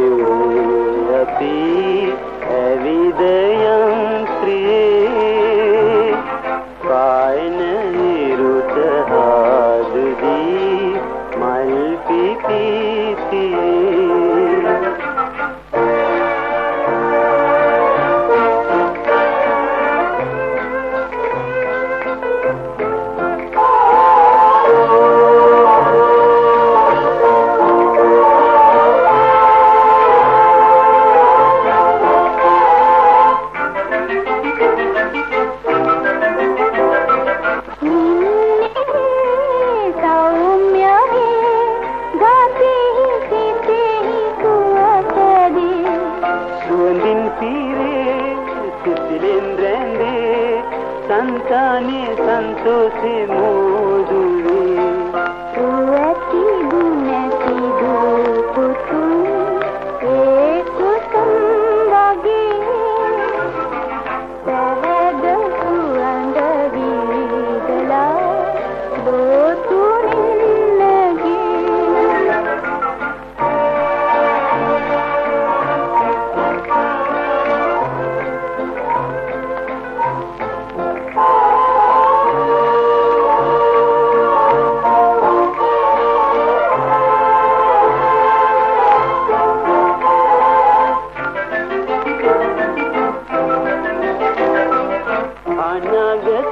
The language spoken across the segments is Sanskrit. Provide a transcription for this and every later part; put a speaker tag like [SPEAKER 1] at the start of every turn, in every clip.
[SPEAKER 1] योपि हृदयं प्रिये रुदारी मल्पिपीति ತೀರೆ ಸಿಸಿಲಿಂದ್ರೆಂದೇ ಸಂತಾನೆ ಸಂತೋಷಿ ಮೂ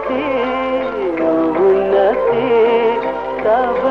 [SPEAKER 1] ఉన్నతే ఉన్నతే తవ